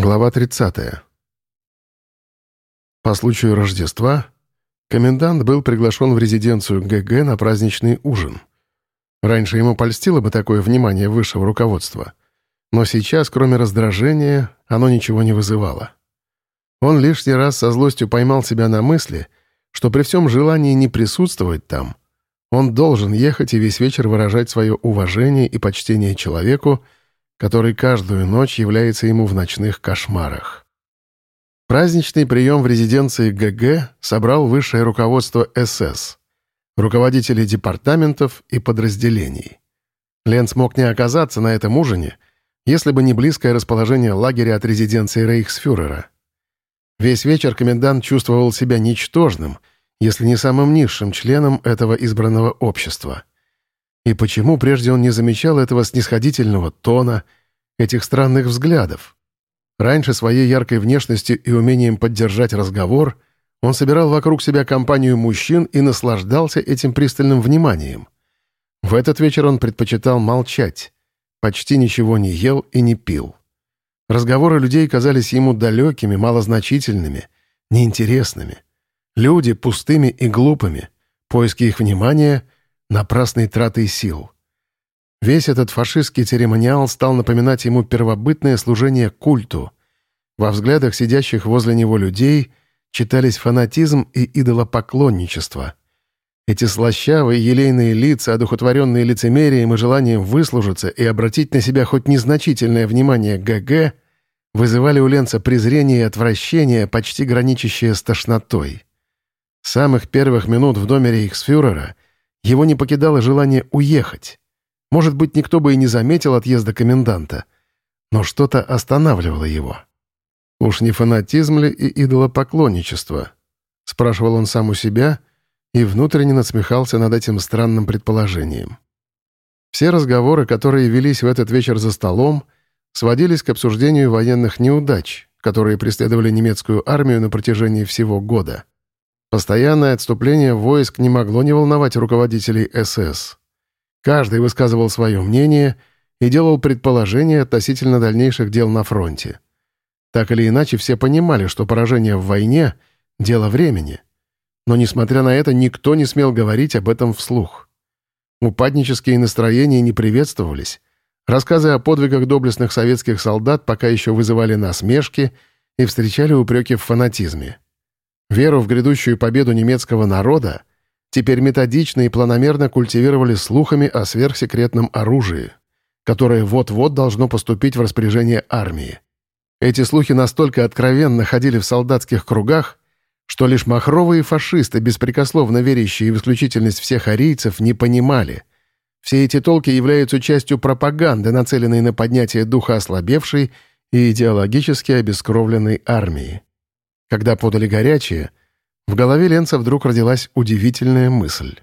Глава 30. По случаю Рождества комендант был приглашен в резиденцию ГГ на праздничный ужин. Раньше ему польстило бы такое внимание высшего руководства, но сейчас, кроме раздражения, оно ничего не вызывало. Он лишний раз со злостью поймал себя на мысли, что при всем желании не присутствовать там, он должен ехать и весь вечер выражать свое уважение и почтение человеку, который каждую ночь является ему в ночных кошмарах. Праздничный прием в резиденции ГГ собрал высшее руководство СС, руководителей департаментов и подразделений. Ленц мог не оказаться на этом ужине, если бы не близкое расположение лагеря от резиденции рейхсфюрера. Весь вечер комендант чувствовал себя ничтожным, если не самым низшим членом этого избранного общества. И почему прежде он не замечал этого снисходительного тона, этих странных взглядов? Раньше своей яркой внешностью и умением поддержать разговор он собирал вокруг себя компанию мужчин и наслаждался этим пристальным вниманием. В этот вечер он предпочитал молчать, почти ничего не ел и не пил. Разговоры людей казались ему далекими, малозначительными, неинтересными. Люди пустыми и глупыми, поиски их внимания — напрасной тратой сил. Весь этот фашистский церемониал стал напоминать ему первобытное служение культу. Во взглядах сидящих возле него людей читались фанатизм и идолопоклонничество. Эти слащавые елейные лица, одухотворенные лицемерием и желанием выслужиться и обратить на себя хоть незначительное внимание ГГ, вызывали у Ленца презрение и отвращение, почти граничащее с тошнотой. С самых первых минут в доме рейхсфюрера — его не покидало желание уехать. Может быть, никто бы и не заметил отъезда коменданта, но что-то останавливало его. «Уж не фанатизм ли и идолопоклонничество?» — спрашивал он сам у себя и внутренне насмехался над этим странным предположением. Все разговоры, которые велись в этот вечер за столом, сводились к обсуждению военных неудач, которые преследовали немецкую армию на протяжении всего года. Постоянное отступление войск не могло не волновать руководителей СС. Каждый высказывал свое мнение и делал предположения относительно дальнейших дел на фронте. Так или иначе, все понимали, что поражение в войне — дело времени. Но, несмотря на это, никто не смел говорить об этом вслух. Упаднические настроения не приветствовались. Рассказы о подвигах доблестных советских солдат пока еще вызывали насмешки и встречали упреки в фанатизме. Веру в грядущую победу немецкого народа теперь методично и планомерно культивировали слухами о сверхсекретном оружии, которое вот-вот должно поступить в распоряжение армии. Эти слухи настолько откровенно ходили в солдатских кругах, что лишь махровые фашисты, беспрекословно верящие в исключительность всех арийцев, не понимали. Все эти толки являются частью пропаганды, нацеленной на поднятие духа ослабевшей и идеологически обескровленной армии. Когда подали горячее, в голове Ленца вдруг родилась удивительная мысль.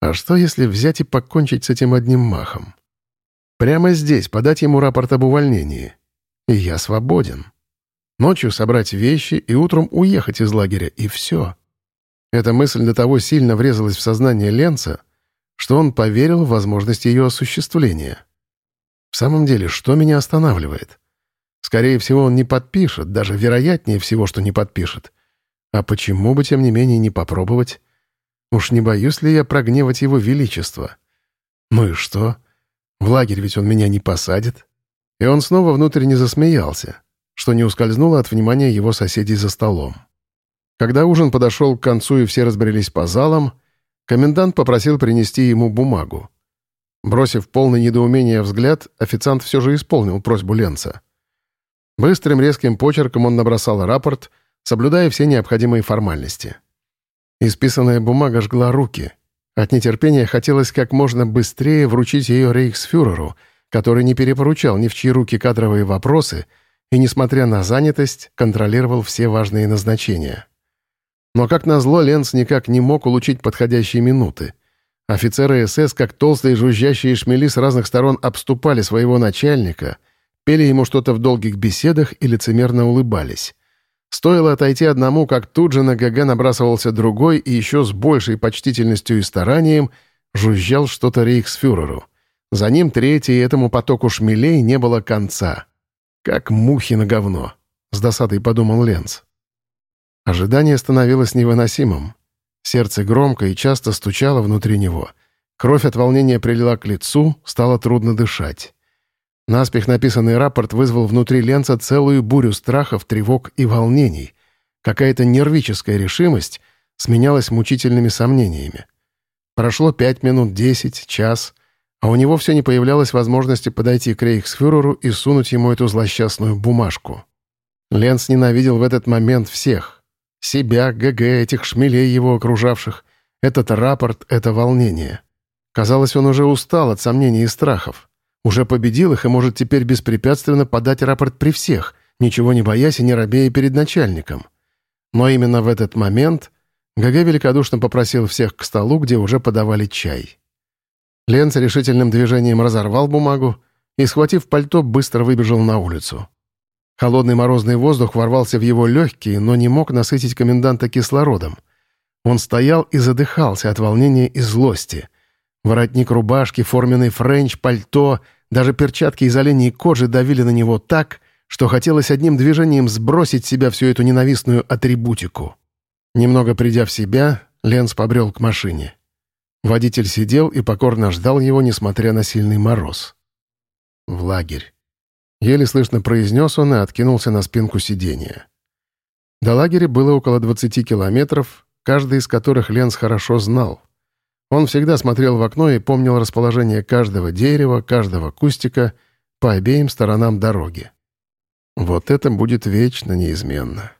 А что, если взять и покончить с этим одним махом? Прямо здесь подать ему рапорт об увольнении. И я свободен. Ночью собрать вещи и утром уехать из лагеря, и все. Эта мысль до того сильно врезалась в сознание Ленца, что он поверил в возможность ее осуществления. В самом деле, что меня останавливает? Скорее всего, он не подпишет, даже вероятнее всего, что не подпишет. А почему бы, тем не менее, не попробовать? Уж не боюсь ли я прогневать его величество? Ну и что? В лагерь ведь он меня не посадит. И он снова внутренне засмеялся, что не ускользнуло от внимания его соседей за столом. Когда ужин подошел к концу и все разбрелись по залам, комендант попросил принести ему бумагу. Бросив полный недоумение взгляд, официант все же исполнил просьбу Ленца — Быстрым резким почерком он набросал рапорт, соблюдая все необходимые формальности. Исписанная бумага жгла руки. От нетерпения хотелось как можно быстрее вручить ее рейхсфюреру, который не перепоручал ни в чьи руки кадровые вопросы и, несмотря на занятость, контролировал все важные назначения. Но, как назло, Ленц никак не мог улучить подходящие минуты. Офицеры СС, как толстые жужжащие шмели с разных сторон обступали своего начальника — пели ему что-то в долгих беседах и лицемерно улыбались. Стоило отойти одному, как тут же на ГГ набрасывался другой и еще с большей почтительностью и старанием жужжал что-то рейхсфюреру. За ним третий, и этому потоку шмелей не было конца. как мухи на говно», — с досадой подумал Ленц. Ожидание становилось невыносимым. Сердце громко и часто стучало внутри него. Кровь от волнения прилила к лицу, стало трудно дышать. Наспех написанный рапорт вызвал внутри Ленца целую бурю страхов, тревог и волнений. Какая-то нервическая решимость сменялась мучительными сомнениями. Прошло пять минут, десять, час, а у него все не появлялась возможности подойти к рейхсфюреру и сунуть ему эту злосчастную бумажку. Ленц ненавидел в этот момент всех. Себя, ГГ, этих шмелей его окружавших. Этот рапорт, это волнение. Казалось, он уже устал от сомнений и страхов. Уже победил их и может теперь беспрепятственно подать рапорт при всех, ничего не боясь и не робея перед начальником. Но именно в этот момент ГГ великодушно попросил всех к столу, где уже подавали чай. Ленц решительным движением разорвал бумагу и, схватив пальто, быстро выбежал на улицу. Холодный морозный воздух ворвался в его легкие, но не мог насытить коменданта кислородом. Он стоял и задыхался от волнения и злости. Воротник рубашки, форменный френч, пальто, даже перчатки из оленьей кожи давили на него так, что хотелось одним движением сбросить с себя всю эту ненавистную атрибутику. Немного придя в себя, Ленс побрел к машине. Водитель сидел и покорно ждал его, несмотря на сильный мороз. В лагерь. Еле слышно произнес он и откинулся на спинку сиденья. До лагеря было около 20 километров, каждый из которых Ленс хорошо знал. Он всегда смотрел в окно и помнил расположение каждого дерева, каждого кустика по обеим сторонам дороги. Вот это будет вечно неизменно.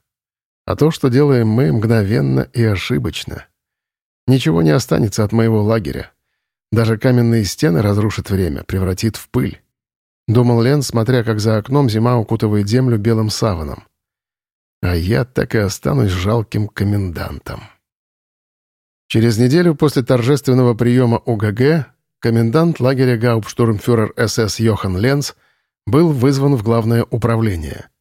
А то, что делаем мы, мгновенно и ошибочно. Ничего не останется от моего лагеря. Даже каменные стены разрушит время, превратит в пыль. Думал Лен, смотря, как за окном зима укутывает землю белым саваном. А я так и останусь жалким комендантом. Через неделю после торжественного приема УГГ комендант лагеря гауптштурмфюрер СС Йохан Ленц был вызван в главное управление —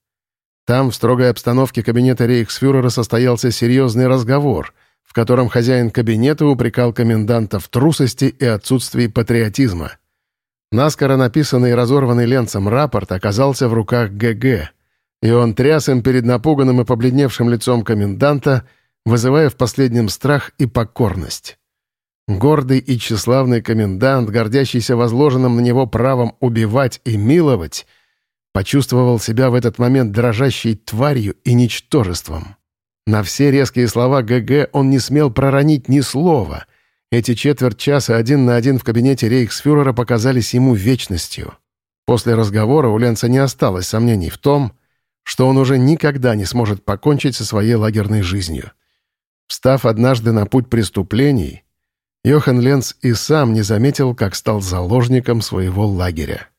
там, в строгой обстановке кабинета рейхсфюрера, состоялся серьезный разговор, в котором хозяин кабинета упрекал коменданта в трусости и отсутствии патриотизма. Наскоро написанный и разорванный Ленцем рапорт оказался в руках ГГ, и он тряс им перед напуганным и побледневшим лицом коменданта, вызывая в последнем страх и покорность. Гордый и тщеславный комендант, гордящийся возложенным на него правом убивать и миловать, Почувствовал себя в этот момент дрожащей тварью и ничтожеством. На все резкие слова ГГ он не смел проронить ни слова. Эти четверть часа один на один в кабинете рейхсфюрера показались ему вечностью. После разговора у Ленца не осталось сомнений в том, что он уже никогда не сможет покончить со своей лагерной жизнью. Встав однажды на путь преступлений, Йохан Ленц и сам не заметил, как стал заложником своего лагеря.